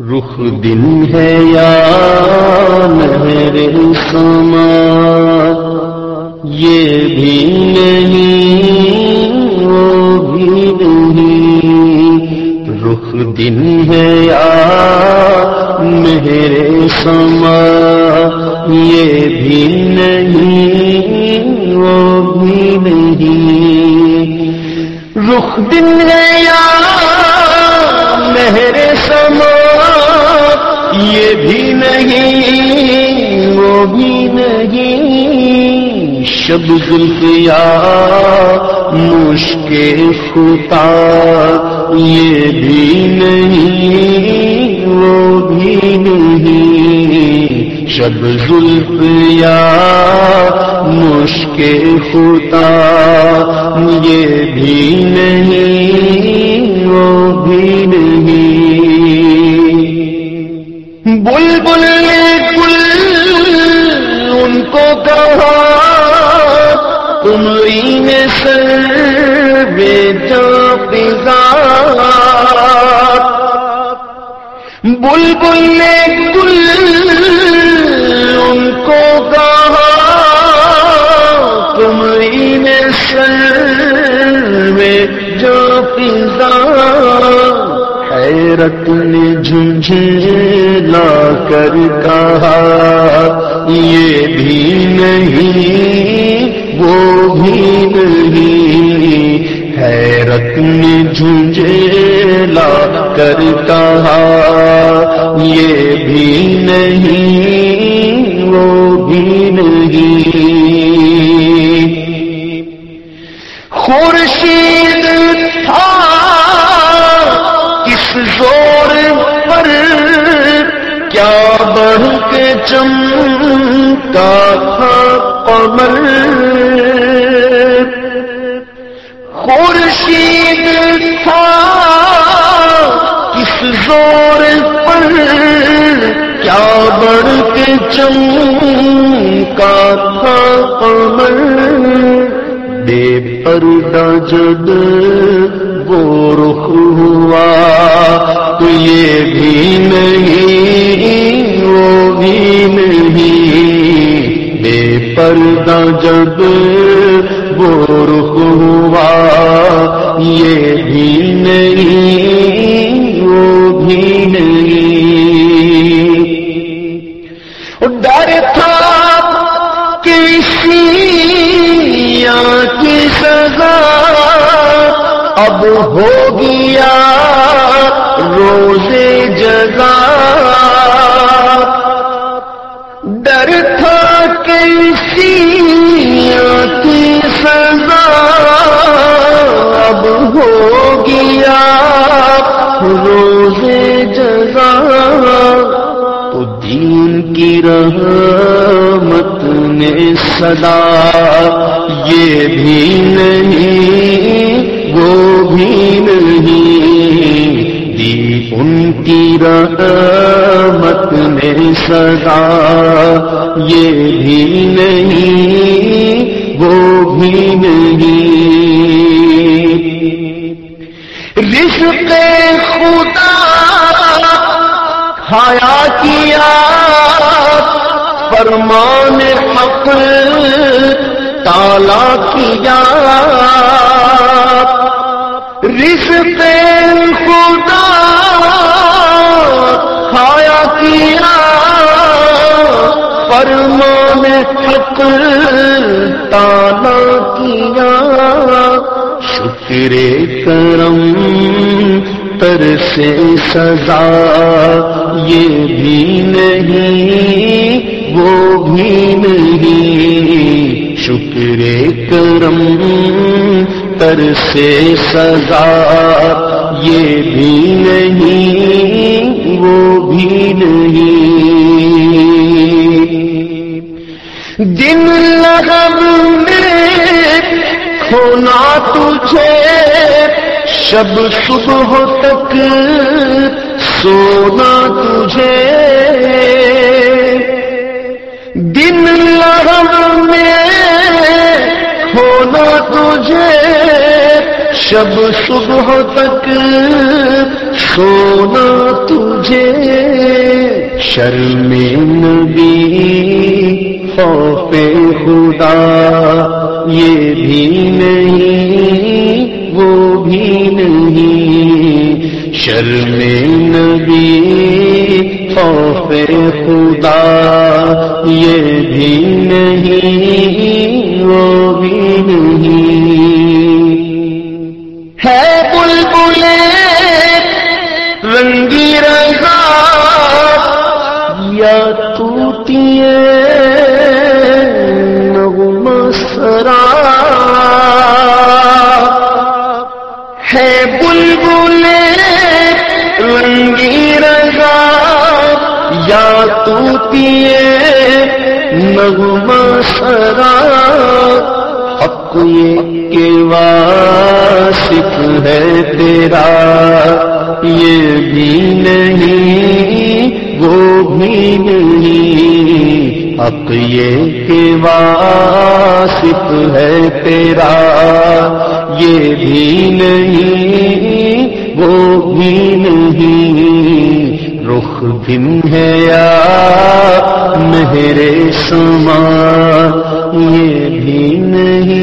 رخ دن ہے یا مہر سما، یہ بھی نہیں، وہ بھی نہیں۔ رخ دن ہے یا مہر سما، یہ بھی نہیں، وہ بھی نہیں۔ رخ دن ہے یا مہر سما، یہ بھی نہیں، وہ بھی نہیں۔ شب گلفیا مشکل خطا یہ بھی نہیں، وہ بھی نہیں۔ شب زلفیا مشکل خطا یہ بھی نہیں، وہ بھی نہیں۔ بل بل کل ان کو کہا، تم سر بے پزا بل بل کل ان کو کہا، تم سر بے جو پزا حیرت نے جھنجھلا کر کہا، یہ بھی نہیں، وہ بھی نہیں۔ حیرت نے جھنجھلا کر کہا، یہ بھی نہیں، وہ بھی کیا بڑھ کے چمکا تھا قمر خورشید تھا کس زور پر؟ کیا بڑھ کے چمکا تھا قمر بے پردہ جب وہ رخ ہوا ہو گیا روزے جگا ڈر تھا کیسی کی سزا اب ہو گیا روزے جگا تو دین کی رحمت نے صدا یہ بھی نہیں وہ نہیں دی ان کی رحمت نے صدا یہ بھی نہیں وہ بھی نہیں رزق خدا کھایا کیا فرمان حق تالا کیا رزق خدا کھایا کیا فرمان حق تالا کیا۔ شکر کرم تر سے سزا، یہ بھی نہیں، وہ بھی نہیں۔ شکر کرم تر سے سزا، یہ بھی نہیں، وہ بھی نہیں۔ دن لگم میں کھونا تجھے، شب صبح تک سونا تجھے۔ دن لہم میں شب صبح تک سونا تجھے۔ شرم نبی، خوف خدا، یہ بھی نہیں، وہ بھی نہیں۔ شرم نبی، خوف خدا، یہ بھی نہیں۔ یا نغم سرا ہے بل بلے رنگی رضا یا نغم سرا حق یہ کے واسف ہے تیرا، یہ بھی نہیں نہیں اب یہ واسف ہے تیرا، یہ بھی نہیں، وہ بھی نہیں۔ رخ دن ہے یا مہرے سما، یہ بھی نہیں۔